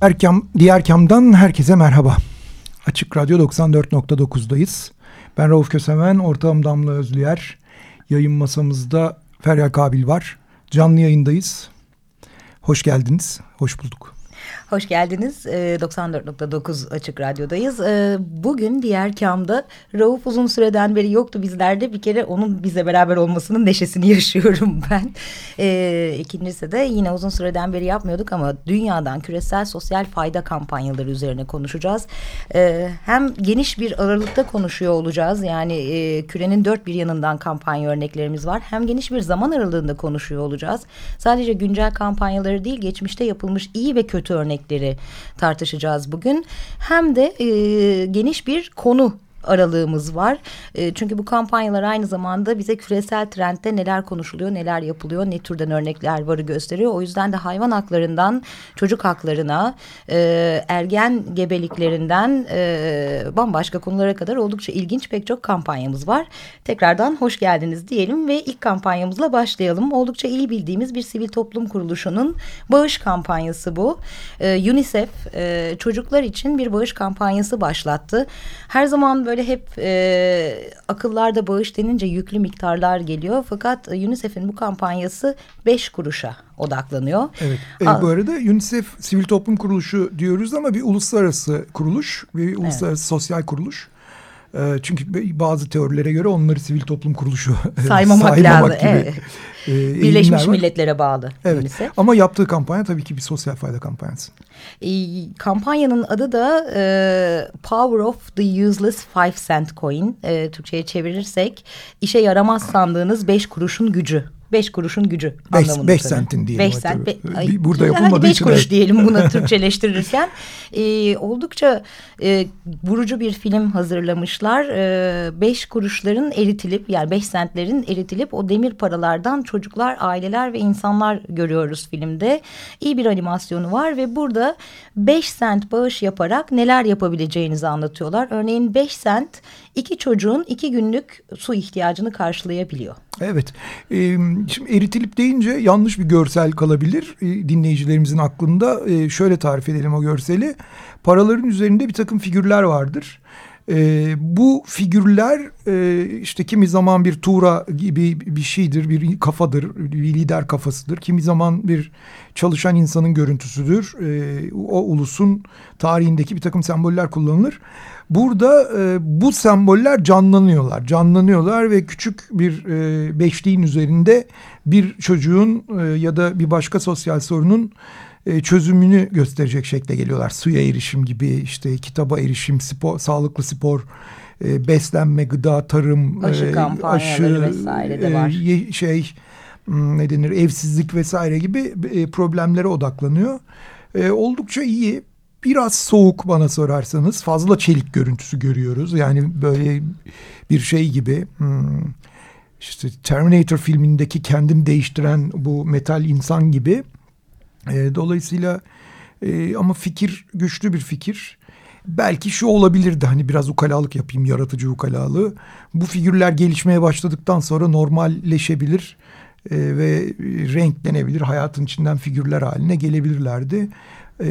Erkam, diğer kamdan herkese merhaba. Açık Radyo 94.9'dayız. Ben Rauf Kösemen, ortağım Damla Özlüyer. Yayın masamızda Feryal Kabil var. Canlı yayındayız. Hoş geldiniz, hoş bulduk. Hoş geldiniz. 94.9 Açık Radyo'dayız. Ee, bugün diğer kamda Rauf uzun süreden beri yoktu bizlerde. Bir kere onun bize beraber olmasının neşesini yaşıyorum ben. Ee, ikincisi de yine uzun süreden beri yapmıyorduk ama dünyadan küresel sosyal fayda kampanyaları üzerine konuşacağız. Ee, hem geniş bir aralıkta konuşuyor olacağız. Yani e, kürenin dört bir yanından kampanya örneklerimiz var. Hem geniş bir zaman aralığında konuşuyor olacağız. Sadece güncel kampanyaları değil geçmişte yapılmış iyi ve kötü örnek örnekleri tartışacağız bugün. Hem de e, geniş bir konu aralığımız var. E, çünkü bu kampanyalar aynı zamanda bize küresel trendde neler konuşuluyor, neler yapılıyor, ne türden örnekler varı gösteriyor. O yüzden de hayvan haklarından çocuk haklarına, e, ergen gebeliklerinden e, bambaşka konulara kadar oldukça ilginç pek çok kampanyamız var. Tekrardan hoş geldiniz diyelim ve ilk kampanyamızla başlayalım. Oldukça iyi bildiğimiz bir sivil toplum kuruluşunun bağış kampanyası bu. E, UNICEF e, çocuklar için bir bağış kampanyası başlattı. Her zaman hep e, akıllarda bağış denince yüklü miktarlar geliyor. Fakat UNICEF'in bu kampanyası beş kuruşa odaklanıyor. Evet. E, bu arada UNICEF sivil toplum kuruluşu diyoruz ama bir uluslararası kuruluş, bir uluslararası evet. sosyal kuruluş. E, çünkü bazı teorilere göre onları sivil toplum kuruluşu saymamak, saymamak lazım. Gibi, evet. e, Birleşmiş Milletler'e bağlı. Evet. Ama yaptığı kampanya tabii ki bir sosyal fayda kampanyası. E, kampanyanın adı da e, Power of the Useless Five Cent Coin. E, Türkçe'ye çevirirsek işe yaramaz sandığınız beş kuruşun gücü beş kuruşun gücü beş, anlamında. Beş sentin diyelim. Beş sent. Be, ay, Burada yapılmadığı beş için. Beş kuruş diyelim bunu Türkçeleştirirken. E, oldukça e, vurucu bir film hazırlamışlar. E, beş kuruşların eritilip yani beş sentlerin eritilip o demir paralardan çocuklar, aileler ve insanlar görüyoruz filmde. İyi bir animasyonu var ve burada beş sent bağış yaparak neler yapabileceğinizi anlatıyorlar. Örneğin beş sent iki çocuğun iki günlük su ihtiyacını karşılayabiliyor. Evet. Ee, şimdi eritilip deyince yanlış bir görsel kalabilir ee, dinleyicilerimizin aklında. Ee, şöyle tarif edelim o görseli. Paraların üzerinde bir takım figürler vardır. E, bu figürler e, işte kimi zaman bir tuğra gibi bir şeydir, bir kafadır, bir lider kafasıdır. Kimi zaman bir çalışan insanın görüntüsüdür. E, o ulusun tarihindeki bir takım semboller kullanılır. Burada e, bu semboller canlanıyorlar, canlanıyorlar ve küçük bir e, beşliğin üzerinde bir çocuğun e, ya da bir başka sosyal sorunun e, çözümünü gösterecek şekle geliyorlar. Suya erişim gibi işte kitaba erişim, spor, sağlıklı spor, e, beslenme, gıda, tarım, aşı e, kampanyaları aşı, vesaire de var. E, şey ne denir evsizlik vesaire gibi e, problemlere odaklanıyor. E, oldukça iyi. Biraz soğuk bana sorarsanız fazla çelik görüntüsü görüyoruz. Yani böyle bir şey gibi hmm, işte Terminator filmindeki kendini değiştiren bu metal insan gibi e, dolayısıyla e, ama fikir güçlü bir fikir. Belki şu olabilirdi hani biraz ukalalık yapayım yaratıcı ukalalığı. Bu figürler gelişmeye başladıktan sonra normalleşebilir e, ve renklenebilir. Hayatın içinden figürler haline gelebilirlerdi. E,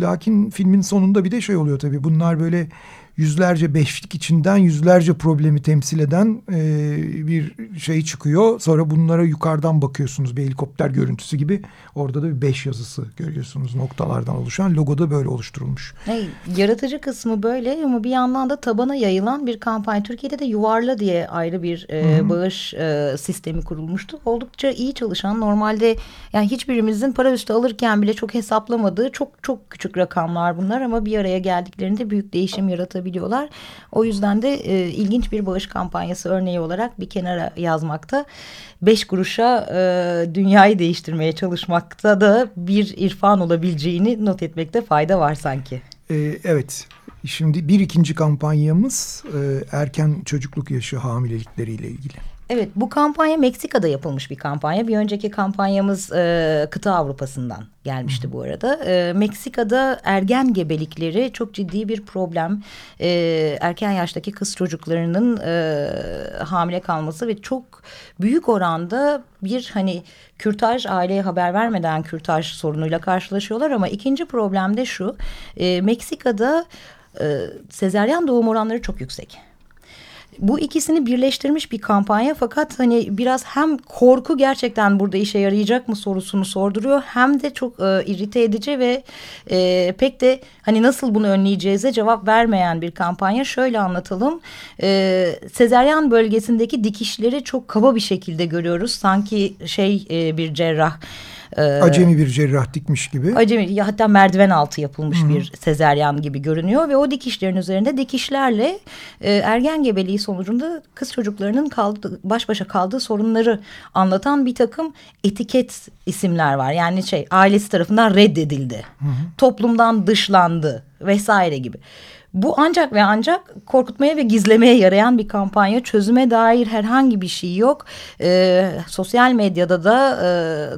lakin filmin sonunda bir de şey oluyor tabii bunlar böyle yüzlerce beşlik içinden yüzlerce problemi temsil eden e, bir şey çıkıyor. Sonra bunlara yukarıdan bakıyorsunuz bir helikopter görüntüsü gibi. Orada da bir beş yazısı görüyorsunuz noktalardan oluşan. Logo da böyle oluşturulmuş. Hey, yaratıcı kısmı böyle ama bir yandan da tabana yayılan bir kampanya. Türkiye'de de Yuvarla diye ayrı bir e, bağış e, sistemi kurulmuştu. Oldukça iyi çalışan normalde yani hiçbirimizin para üstü alırken bile çok hesaplamadığı çok çok küçük rakamlar bunlar ama bir araya geldiklerinde büyük değişim yaratabiliyor olabiliyorlar. O yüzden de e, ilginç bir bağış kampanyası örneği olarak bir kenara yazmakta. Beş kuruşa e, dünyayı değiştirmeye çalışmakta da bir irfan olabileceğini not etmekte fayda var sanki. Ee, evet. Şimdi bir ikinci kampanyamız e, erken çocukluk yaşı hamilelikleriyle ilgili. Evet bu kampanya Meksika'da yapılmış bir kampanya. Bir önceki kampanyamız e, kıta Avrupa'sından gelmişti bu arada. E, Meksika'da ergen gebelikleri çok ciddi bir problem. E, erken yaştaki kız çocuklarının e, hamile kalması ve çok büyük oranda bir hani kürtaj aileye haber vermeden kürtaj sorunuyla karşılaşıyorlar. Ama ikinci problem de şu. E, Meksika'da e, sezeryan doğum oranları çok yüksek bu ikisini birleştirmiş bir kampanya fakat hani biraz hem korku gerçekten burada işe yarayacak mı sorusunu sorduruyor hem de çok e, irite edici ve e, pek de hani nasıl bunu önleyeceğize cevap vermeyen bir kampanya. Şöyle anlatalım. E, Sezeryan bölgesindeki dikişleri çok kaba bir şekilde görüyoruz. Sanki şey e, bir cerrah ee, acemi bir cerrah dikmiş gibi. Acemi ya hatta merdiven altı yapılmış Hı -hı. bir sezeryan gibi görünüyor ve o dikişlerin üzerinde dikişlerle e, ergen gebeliği sonucunda kız çocuklarının kaldı, baş başa kaldığı sorunları anlatan bir takım etiket isimler var. Yani şey ailesi tarafından reddedildi. Hı -hı. Toplumdan dışlandı vesaire gibi. Bu ancak ve ancak korkutmaya ve gizlemeye yarayan bir kampanya. Çözüme dair herhangi bir şey yok. E, sosyal medyada da e,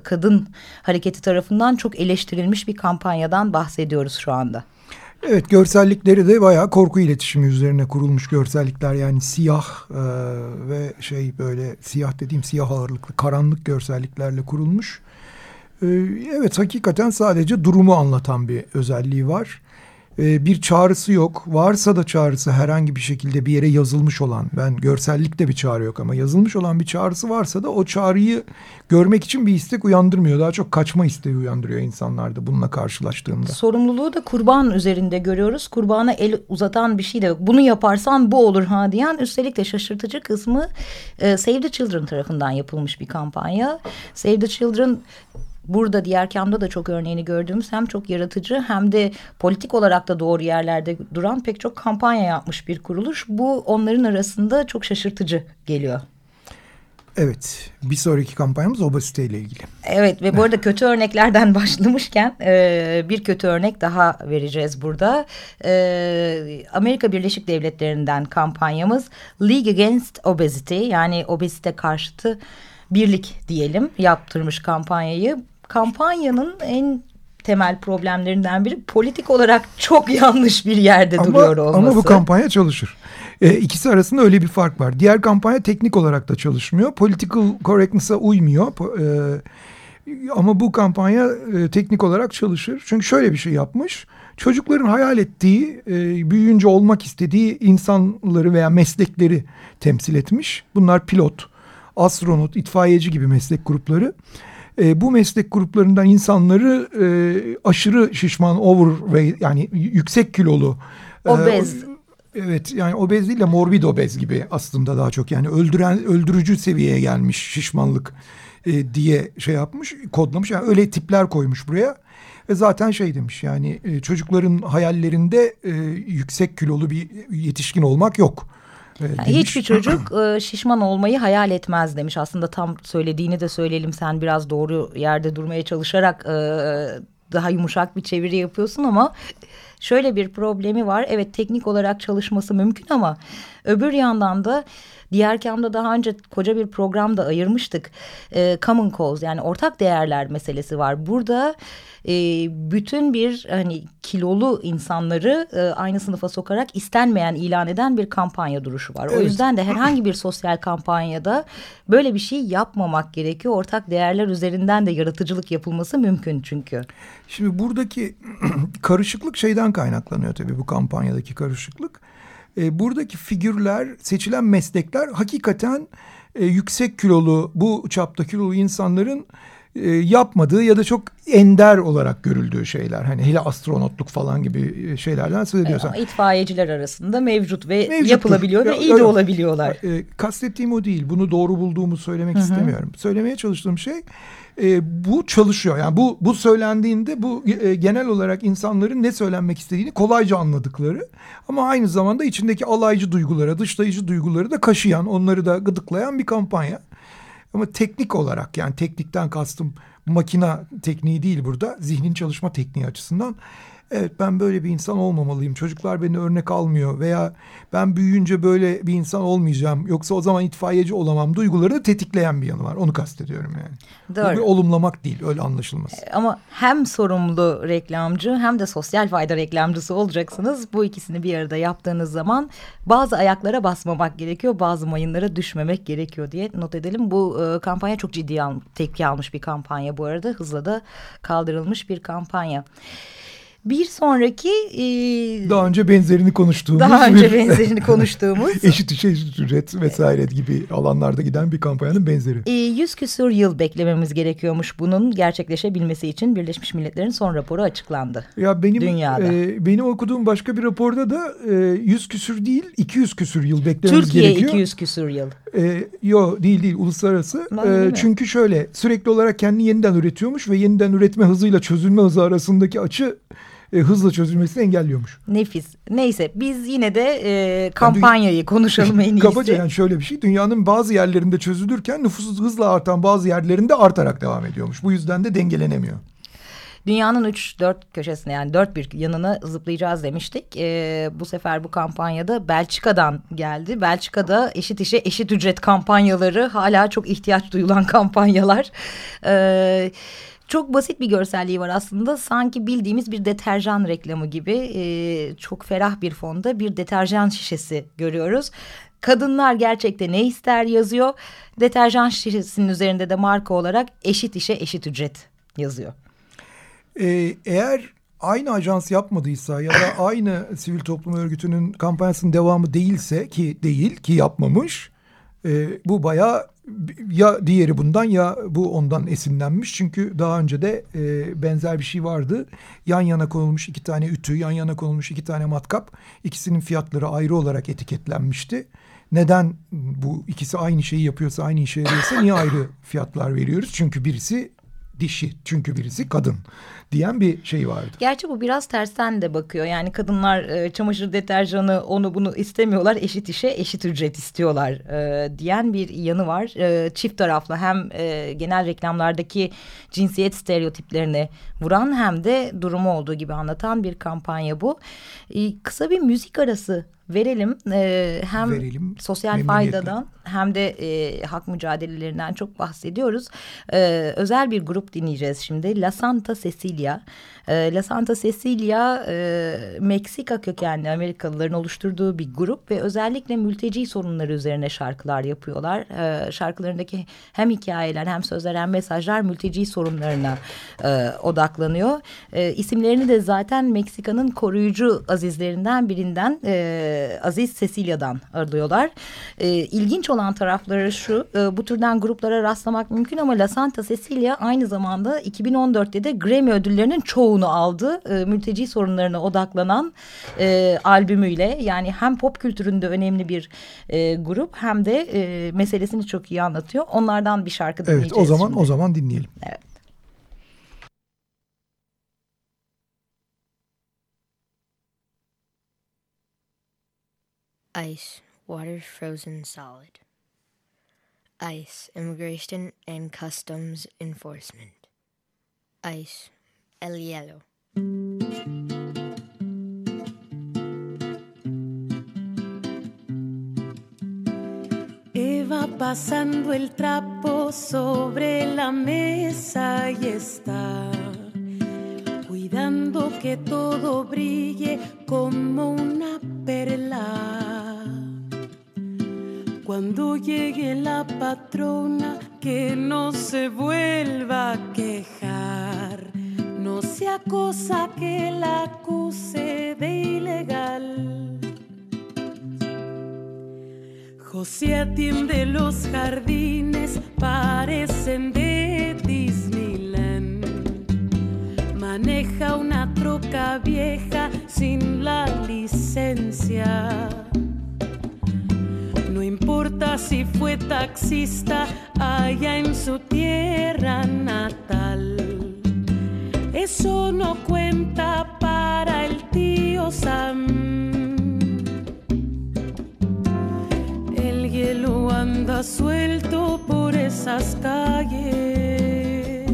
kadın hareketi tarafından çok eleştirilmiş bir kampanyadan bahsediyoruz şu anda. Evet görsellikleri de bayağı korku iletişimi üzerine kurulmuş görsellikler yani siyah e, ve şey böyle siyah dediğim siyah ağırlıklı karanlık görselliklerle kurulmuş. E, evet hakikaten sadece durumu anlatan bir özelliği var. Ee, bir çağrısı yok. Varsa da çağrısı herhangi bir şekilde bir yere yazılmış olan, ben görsellikte bir çağrı yok ama yazılmış olan bir çağrısı varsa da o çağrıyı görmek için bir istek uyandırmıyor. Daha çok kaçma isteği uyandırıyor insanlarda bununla karşılaştığında. Sorumluluğu da kurban üzerinde görüyoruz. Kurbana el uzatan bir şey de yok. Bunu yaparsan bu olur ha diyen üstelik de şaşırtıcı kısmı e, Save the Children tarafından yapılmış bir kampanya. Save the Children burada diğer kamda da çok örneğini gördüğümüz hem çok yaratıcı hem de politik olarak da doğru yerlerde duran pek çok kampanya yapmış bir kuruluş. Bu onların arasında çok şaşırtıcı geliyor. Evet, bir sonraki kampanyamız obezite ile ilgili. Evet ve bu arada kötü örneklerden başlamışken e, bir kötü örnek daha vereceğiz burada. E, Amerika Birleşik Devletleri'nden kampanyamız League Against Obesity yani obezite karşıtı birlik diyelim yaptırmış kampanyayı kampanyanın en temel problemlerinden biri politik olarak çok yanlış bir yerde ama, duruyor olması. Ama bu kampanya çalışır. E, ikisi arasında öyle bir fark var. Diğer kampanya teknik olarak da çalışmıyor. Political correctness'a uymuyor. E, ama bu kampanya e, teknik olarak çalışır. Çünkü şöyle bir şey yapmış. Çocukların hayal ettiği, e, büyüyünce olmak istediği insanları veya meslekleri temsil etmiş. Bunlar pilot, astronot, itfaiyeci gibi meslek grupları e, bu meslek gruplarından insanları e, aşırı şişman, overweight yani yüksek kilolu. E, obez. E, Evet yani obez değil de morbid obez gibi aslında daha çok yani öldüren öldürücü seviyeye gelmiş şişmanlık e, diye şey yapmış kodlamış yani öyle tipler koymuş buraya ve zaten şey demiş yani e, çocukların hayallerinde e, yüksek kilolu bir yetişkin olmak yok. Yani hiçbir çocuk e, şişman olmayı hayal etmez demiş. Aslında tam söylediğini de söyleyelim. Sen biraz doğru yerde durmaya çalışarak e, daha yumuşak bir çeviri yapıyorsun ama şöyle bir problemi var. Evet teknik olarak çalışması mümkün ama öbür yandan da diğer kamda daha önce koca bir program da ayırmıştık. E, common cause yani ortak değerler meselesi var. Burada e, bütün bir hani kilolu insanları e, aynı sınıfa sokarak istenmeyen ilan eden bir kampanya duruşu var. Evet. O yüzden de herhangi bir sosyal kampanyada böyle bir şey yapmamak gerekiyor. Ortak değerler üzerinden de yaratıcılık yapılması mümkün çünkü. Şimdi buradaki karışıklık şeyden kaynaklanıyor tabii bu kampanyadaki karışıklık. E, buradaki figürler, seçilen meslekler hakikaten e, yüksek kilolu, bu çapta kilolu insanların e, yapmadığı ya da çok ender olarak görüldüğü şeyler. Hani hele astronotluk falan gibi şeylerden söz ediyorsan. E, itfaiyeciler arasında mevcut ve Mevcuttur. yapılabiliyor ya, ve iyi de olabiliyorlar. E, kastettiğim o değil. Bunu doğru bulduğumu söylemek Hı -hı. istemiyorum. Söylemeye çalıştığım şey e, bu çalışıyor. Yani bu bu söylendiğinde bu e, genel olarak insanların ne söylenmek istediğini kolayca anladıkları ama aynı zamanda içindeki alaycı duygulara, dışlayıcı duyguları da kaşıyan, onları da gıdıklayan bir kampanya. Ama teknik olarak yani teknikten kastım makina tekniği değil burada. Zihnin çalışma tekniği açısından evet ben böyle bir insan olmamalıyım. Çocuklar beni örnek almıyor veya ben büyüyünce böyle bir insan olmayacağım. Yoksa o zaman itfaiyeci olamam. Duyguları da tetikleyen bir yanı var. Onu kastediyorum yani. Doğru. Bu bir olumlamak değil öyle anlaşılmaz. E, ama hem sorumlu reklamcı hem de sosyal fayda reklamcısı olacaksınız. Bu ikisini bir arada yaptığınız zaman bazı ayaklara basmamak gerekiyor. Bazı mayınlara düşmemek gerekiyor diye not edelim. Bu e, kampanya çok ciddi al, tepki almış bir kampanya bu arada. Hızla da kaldırılmış bir kampanya. Bir sonraki... E, daha önce benzerini konuştuğumuz... Daha önce benzerini konuştuğumuz... eşit işe eşit ücret vesaire gibi alanlarda giden bir kampanyanın benzeri. E, yüz küsur yıl beklememiz gerekiyormuş bunun gerçekleşebilmesi için Birleşmiş Milletler'in son raporu açıklandı. Ya benim, Dünyada. E, benim okuduğum başka bir raporda da e, yüz küsür değil 200 küsür yıl beklememiz Türkiye gerekiyor. Türkiye 200 küsur yıl. E, yo değil değil uluslararası. E, çünkü şöyle sürekli olarak kendini yeniden üretiyormuş ve yeniden üretme hızıyla çözülme hızı arasındaki açı e, hızla çözülmesini engelliyormuş. Nefis. Neyse biz yine de e, kampanyayı konuşalım en iyisi. Kabaca yani şöyle bir şey. Dünyanın bazı yerlerinde çözülürken nüfusu hızla artan bazı yerlerinde artarak devam ediyormuş. Bu yüzden de dengelenemiyor. Dünyanın 3-4 köşesine yani dört bir yanına zıplayacağız demiştik. Ee, bu sefer bu kampanyada Belçika'dan geldi. Belçika'da eşit işe eşit ücret kampanyaları hala çok ihtiyaç duyulan kampanyalar. Ee, çok basit bir görselliği var aslında. Sanki bildiğimiz bir deterjan reklamı gibi e, çok ferah bir fonda bir deterjan şişesi görüyoruz. Kadınlar gerçekte ne ister yazıyor. Deterjan şişesinin üzerinde de marka olarak eşit işe eşit ücret yazıyor. Ee, eğer aynı ajans yapmadıysa ya da aynı sivil toplum örgütünün kampanyasının devamı değilse ki değil ki yapmamış e, bu bayağı ya diğeri bundan ya bu ondan esinlenmiş. Çünkü daha önce de e, benzer bir şey vardı. Yan yana konulmuş iki tane ütü, yan yana konulmuş iki tane matkap. İkisinin fiyatları ayrı olarak etiketlenmişti. Neden bu ikisi aynı şeyi yapıyorsa, aynı işe yarıyorsa niye ayrı fiyatlar veriyoruz? Çünkü birisi dişi çünkü birisi kadın diyen bir şey vardı. Gerçi bu biraz tersten de bakıyor. Yani kadınlar e, çamaşır deterjanı onu bunu istemiyorlar. Eşit işe eşit ücret istiyorlar e, diyen bir yanı var. E, çift taraflı hem e, genel reklamlardaki cinsiyet stereotiplerini vuran hem de durumu olduğu gibi anlatan bir kampanya bu. E, kısa bir müzik arası verelim. E, hem verelim, sosyal faydadan hem de e, hak mücadelelerinden çok bahsediyoruz. E, özel bir grup dinleyeceğiz şimdi. La Santa Cecilia. E, La Santa Cecilia e, Meksika kökenli Amerikalıların oluşturduğu bir grup ve özellikle mülteci sorunları üzerine şarkılar yapıyorlar. E, şarkılarındaki hem hikayeler hem sözler hem mesajlar mülteci sorunlarına e, odaklanıyor. E, isimlerini de zaten Meksika'nın koruyucu azizlerinden birinden e, Aziz Cecilia'dan arıyorlar. E, ilginç olan tarafları şu e, bu türden gruplara rastlamak mümkün ama La Santa Cecilia aynı zamanda 2014'te de Grammy ödüllerinin çoğu çoğunu aldı. E, mülteci sorunlarına odaklanan e, albümüyle yani hem pop kültüründe önemli bir e, grup hem de e, meselesini çok iyi anlatıyor. Onlardan bir şarkı dinleyeceğiz Evet o zaman şimdi. o zaman dinleyelim. Evet. Ice, water frozen solid. Ice, immigration and customs enforcement. Ice, el hielo. Eva pasando el trapo sobre la mesa y está cuidando que todo brille como una perla. Cuando llegue la patrona, que no se vuelva a quejar no sea cosa que la acuse de ilegal. José atiende los jardines, parecen de Disney. maneja una troca vieja sin la licencia. No importa si fue taxista allá en su tierra natal. Eso no cuenta para el tío Sam. El hielo anda suelto por esas calles.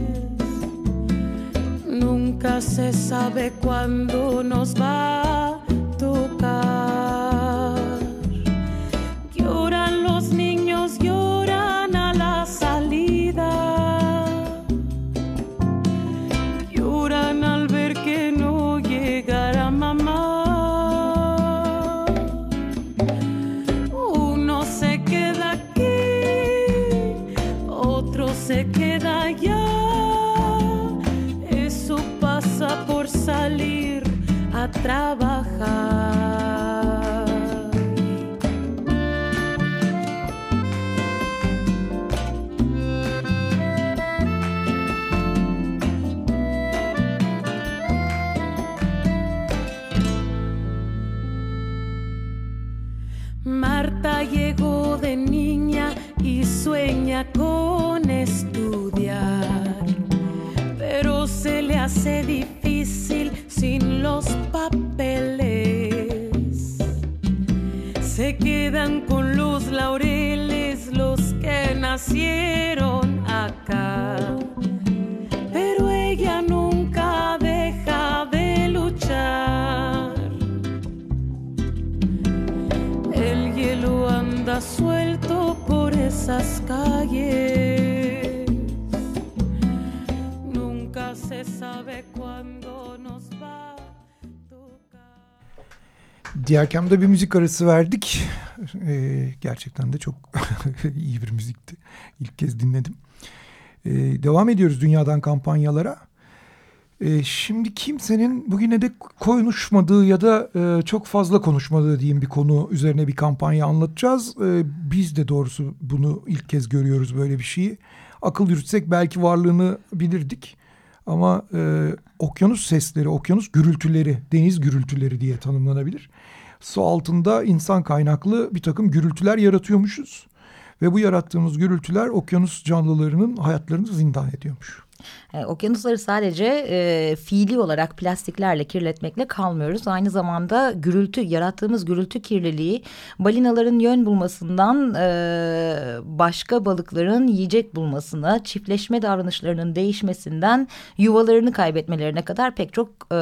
Nunca se sabe cuándo nos va trabajar. Nacieron acá, pero ella nunca deja de luchar. El hielo anda suelto por esas calles. Nunca se sabe cuándo nos va a tocar. Diğer kamda bir müzik arası verdik. Ee, gerçekten de çok iyi bir müzikti. İlk kez dinledim. Ee, devam ediyoruz dünyadan kampanyalara. Ee, şimdi kimsenin bugüne de konuşmadığı ya da e, çok fazla konuşmadığı diyeyim bir konu üzerine bir kampanya anlatacağız. Ee, biz de doğrusu bunu ilk kez görüyoruz böyle bir şeyi. Akıl yürütsek belki varlığını bilirdik. Ama e, okyanus sesleri, okyanus gürültüleri, deniz gürültüleri diye tanımlanabilir. Su altında insan kaynaklı bir takım gürültüler yaratıyormuşuz. Ve bu yarattığımız gürültüler okyanus canlılarının hayatlarını zindan ediyormuş. E, okyanusları sadece e, fiili olarak plastiklerle kirletmekle kalmıyoruz. Aynı zamanda gürültü, yarattığımız gürültü kirliliği balinaların yön bulmasından e, başka balıkların yiyecek bulmasına, çiftleşme davranışlarının değişmesinden yuvalarını kaybetmelerine kadar pek çok e,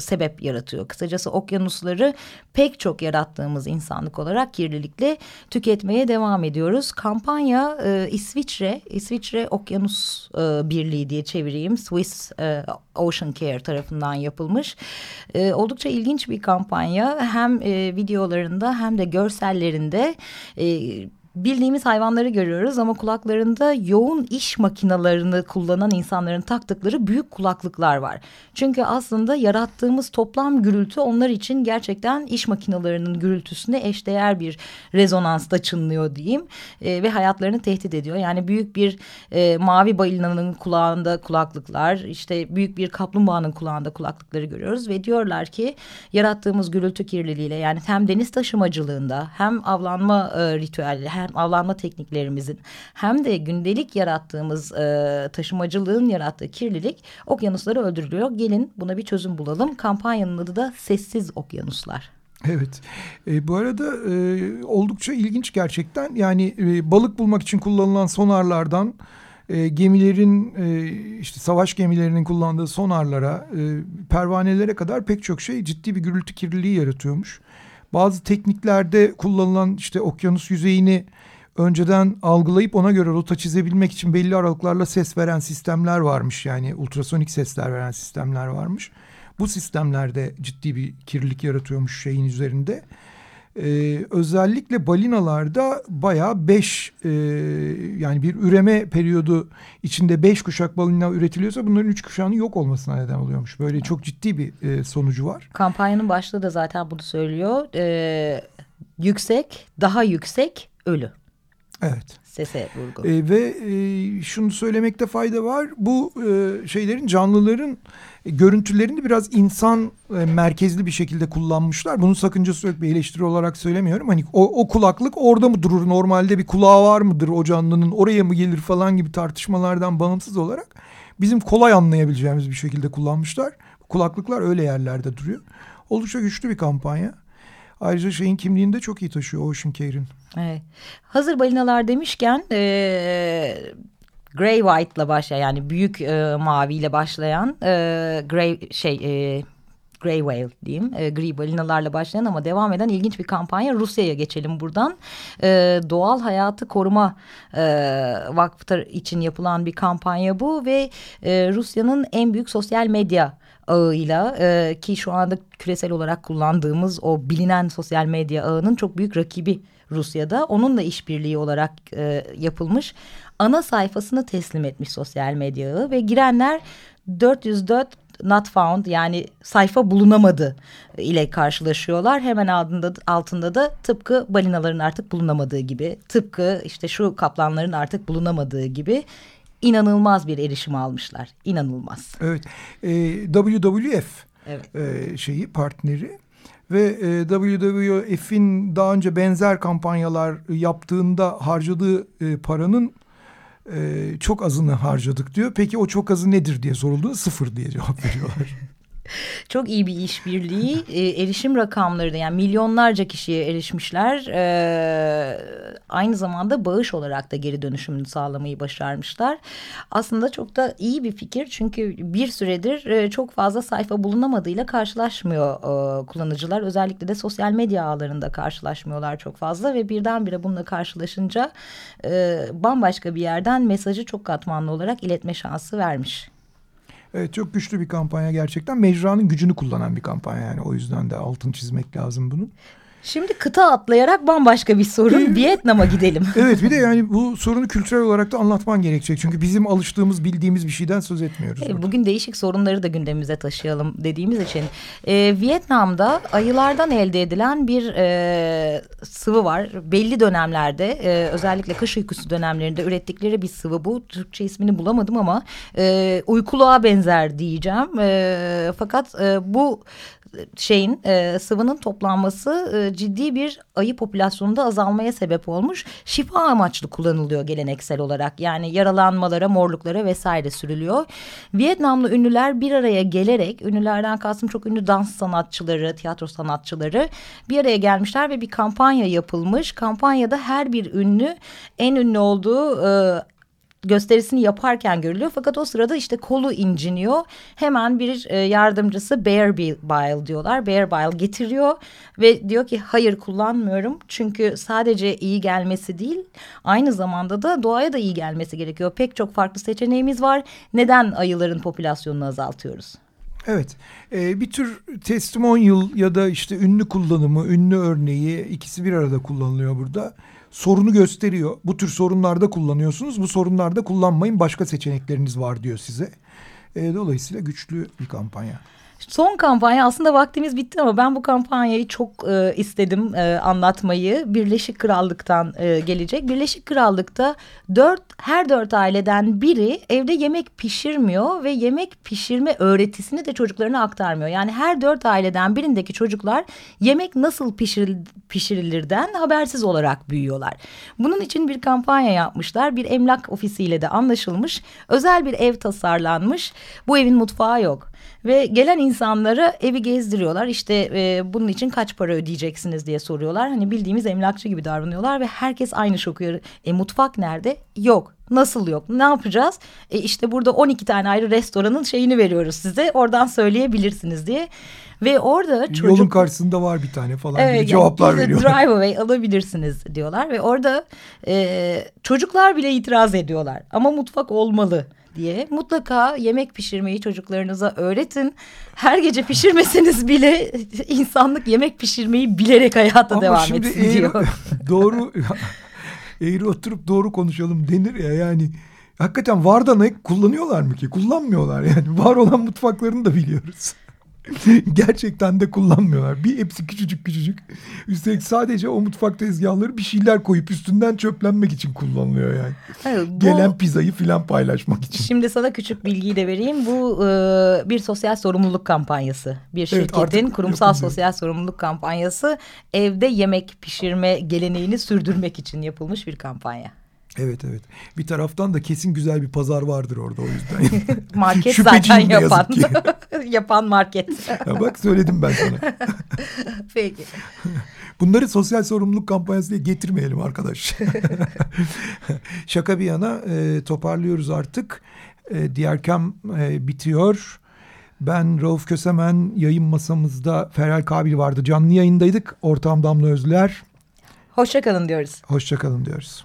sebep yaratıyor. Kısacası okyanusları pek çok yarattığımız insanlık olarak kirlilikle tüketmeye devam ediyoruz. Kampanya e, İsviçre, İsviçre Okyanus e, Birliği diye çevireyim. Swiss e, Ocean Care tarafından yapılmış. E, oldukça ilginç bir kampanya. Hem e, videolarında hem de görsellerinde... E, bildiğimiz hayvanları görüyoruz ama kulaklarında yoğun iş makinalarını kullanan insanların taktıkları büyük kulaklıklar var. Çünkü aslında yarattığımız toplam gürültü onlar için gerçekten iş makinalarının gürültüsüne eşdeğer bir rezonansta çınlıyor diyeyim e, ve hayatlarını tehdit ediyor. Yani büyük bir e, mavi balinanın kulağında kulaklıklar, işte büyük bir kaplumbağanın kulağında kulaklıkları görüyoruz ve diyorlar ki yarattığımız gürültü kirliliğiyle yani hem deniz taşımacılığında hem avlanma e, ritüelleri hem avlanma tekniklerimizin hem de gündelik yarattığımız e, taşımacılığın yarattığı kirlilik okyanusları öldürülüyor. Gelin buna bir çözüm bulalım. Kampanyanın adı da Sessiz Okyanuslar. Evet. E, bu arada e, oldukça ilginç gerçekten. Yani e, balık bulmak için kullanılan sonarlardan e, gemilerin e, işte savaş gemilerinin kullandığı sonarlara, e, pervanelere kadar pek çok şey ciddi bir gürültü kirliliği yaratıyormuş. Bazı tekniklerde kullanılan işte okyanus yüzeyini önceden algılayıp ona göre rota çizebilmek için belli aralıklarla ses veren sistemler varmış. Yani ultrasonik sesler veren sistemler varmış. Bu sistemlerde ciddi bir kirlilik yaratıyormuş şeyin üzerinde. Ee, özellikle balinalarda bayağı beş e, yani bir üreme periyodu içinde beş kuşak balina üretiliyorsa bunların üç kuşağının yok olmasına neden oluyormuş. Böyle çok ciddi bir e, sonucu var. Kampanyanın başlığı da zaten bunu söylüyor. Ee, yüksek, daha yüksek, ölü. Evet. Sese vurgu. E, ve e, şunu söylemekte fayda var. Bu e, şeylerin canlıların e, görüntülerini biraz insan e, merkezli bir şekilde kullanmışlar. Bunun sakıncası yok bir eleştiri olarak söylemiyorum. Hani o, o kulaklık orada mı durur? Normalde bir kulağı var mıdır o canlının? Oraya mı gelir falan gibi tartışmalardan bağımsız olarak bizim kolay anlayabileceğimiz bir şekilde kullanmışlar. Kulaklıklar öyle yerlerde duruyor. Oldukça güçlü bir kampanya. Ayrıca şeyin kimliğini de çok iyi taşıyor Ocean Care'in. Evet. Hazır balinalar demişken e, Grey White'la başlayan yani büyük e, maviyle başlayan e, Grey şey e, Grey Whale diyeyim. E, gri balinalarla başlayan ama devam eden ilginç bir kampanya. Rusya'ya geçelim buradan. E, doğal Hayatı Koruma e, Vakfı için yapılan bir kampanya bu ve e, Rusya'nın en büyük sosyal medya ağıyla e, ki şu anda küresel olarak kullandığımız o bilinen sosyal medya ağının çok büyük rakibi Rusya'da. Onunla işbirliği olarak e, yapılmış ana sayfasını teslim etmiş sosyal medya ağı ve girenler 404 not found yani sayfa bulunamadı ile karşılaşıyorlar. Hemen altında, altında da tıpkı balinaların artık bulunamadığı gibi tıpkı işte şu kaplanların artık bulunamadığı gibi inanılmaz bir erişim almışlar. İnanılmaz. Evet. E, WWF evet. E, şeyi partneri ve e, WWF'in daha önce benzer kampanyalar yaptığında harcadığı e, paranın e, çok azını harcadık diyor. Peki o çok azı nedir diye sorulduğunda sıfır diye cevap veriyorlar. Çok iyi bir işbirliği. E, erişim rakamları da yani milyonlarca kişiye erişmişler. E, aynı zamanda bağış olarak da geri dönüşümünü sağlamayı başarmışlar. Aslında çok da iyi bir fikir. Çünkü bir süredir e, çok fazla sayfa bulunamadığıyla karşılaşmıyor e, kullanıcılar. Özellikle de sosyal medya ağlarında karşılaşmıyorlar çok fazla. Ve birdenbire bununla karşılaşınca e, bambaşka bir yerden mesajı çok katmanlı olarak iletme şansı vermiş. Evet çok güçlü bir kampanya gerçekten. Mecranın gücünü kullanan bir kampanya yani. O yüzden de altın çizmek lazım bunun. Şimdi kıta atlayarak bambaşka bir sorun Vietnam'a gidelim. Evet bir de yani bu sorunu kültürel olarak da anlatman gerekecek. Çünkü bizim alıştığımız bildiğimiz bir şeyden söz etmiyoruz. E, bugün değişik sorunları da gündemimize taşıyalım dediğimiz için. E, Vietnam'da ayılardan elde edilen bir e, sıvı var. Belli dönemlerde e, özellikle kış uykusu dönemlerinde ürettikleri bir sıvı bu. Türkçe ismini bulamadım ama e, uykuluğa benzer diyeceğim. E, fakat e, bu şeyin e, sıvının toplanması e, ciddi bir ayı popülasyonunda azalmaya sebep olmuş. Şifa amaçlı kullanılıyor geleneksel olarak. Yani yaralanmalara, morluklara vesaire sürülüyor. Vietnamlı ünlüler bir araya gelerek, ünlülerden kastım çok ünlü dans sanatçıları, tiyatro sanatçıları bir araya gelmişler ve bir kampanya yapılmış. Kampanyada her bir ünlü en ünlü olduğu e, gösterisini yaparken görülüyor. Fakat o sırada işte kolu inciniyor. Hemen bir e, yardımcısı Bear Bile diyorlar. Bear Bile getiriyor ve diyor ki hayır kullanmıyorum. Çünkü sadece iyi gelmesi değil aynı zamanda da doğaya da iyi gelmesi gerekiyor. Pek çok farklı seçeneğimiz var. Neden ayıların popülasyonunu azaltıyoruz? Evet ee, bir tür testimonial ya da işte ünlü kullanımı, ünlü örneği ikisi bir arada kullanılıyor burada sorunu gösteriyor. Bu tür sorunlarda kullanıyorsunuz. Bu sorunlarda kullanmayın. Başka seçenekleriniz var diyor size. E, dolayısıyla güçlü bir kampanya. Son kampanya aslında vaktimiz bitti ama ben bu kampanyayı çok e, istedim e, anlatmayı. Birleşik Krallık'tan e, gelecek. Birleşik Krallık'ta dört her dört aileden biri evde yemek pişirmiyor ve yemek pişirme öğretisini de çocuklarına aktarmıyor. Yani her dört aileden birindeki çocuklar yemek nasıl pişiril, pişirilirden habersiz olarak büyüyorlar. Bunun için bir kampanya yapmışlar. Bir emlak ofisiyle de anlaşılmış. Özel bir ev tasarlanmış. Bu evin mutfağı yok. Ve gelen insanlara evi gezdiriyorlar. İşte e, bunun için kaç para ödeyeceksiniz diye soruyorlar. Hani bildiğimiz emlakçı gibi davranıyorlar ve herkes aynı şoku. E mutfak nerede? Yok. Nasıl yok? Ne yapacağız? E işte burada 12 tane ayrı restoranın şeyini veriyoruz size. Oradan söyleyebilirsiniz diye. Ve orada çocuk... Yolun karşısında var bir tane falan evet, gibi cevaplar yani veriyorlar. Drive away alabilirsiniz diyorlar. Ve orada e, çocuklar bile itiraz ediyorlar. Ama mutfak olmalı diye mutlaka yemek pişirmeyi çocuklarınıza öğretin. Her gece pişirmeseniz bile insanlık yemek pişirmeyi bilerek hayata Ama devam şimdi etsin eğri, diyor. doğru eğri oturup doğru konuşalım denir ya yani. Hakikaten var da ne kullanıyorlar mı ki? Kullanmıyorlar yani. Var olan mutfaklarını da biliyoruz. Gerçekten de kullanmıyorlar. Bir hepsi küçücük küçücük. Üstelik sadece o mutfak tezgahları bir şeyler koyup üstünden çöplenmek için kullanılıyor yani. Evet, bu- Gelen pizzayı filan paylaşmak için. Şimdi sana küçük bilgiyi de vereyim. Bu e, bir sosyal sorumluluk kampanyası. Bir Evet, şirketin artık kurumsal yapılıyor. sosyal sorumluluk kampanyası. Evde yemek pişirme geleneğini sürdürmek için yapılmış bir kampanya. Evet evet. Bir taraftan da kesin güzel bir pazar vardır orada o yüzden. Market zaten yapan. yapan market. Ya bak söyledim ben sana. Peki. Bunları sosyal sorumluluk kampanyası diye getirmeyelim arkadaş. Şaka bir yana e, toparlıyoruz artık. E, diğer kam e, bitiyor. Ben Rauf Kösemen yayın masamızda Feral Kabil vardı. Canlı yayındaydık. Ortağım Damla Özlüer. Hoşça kalın diyoruz. Hoşçakalın diyoruz.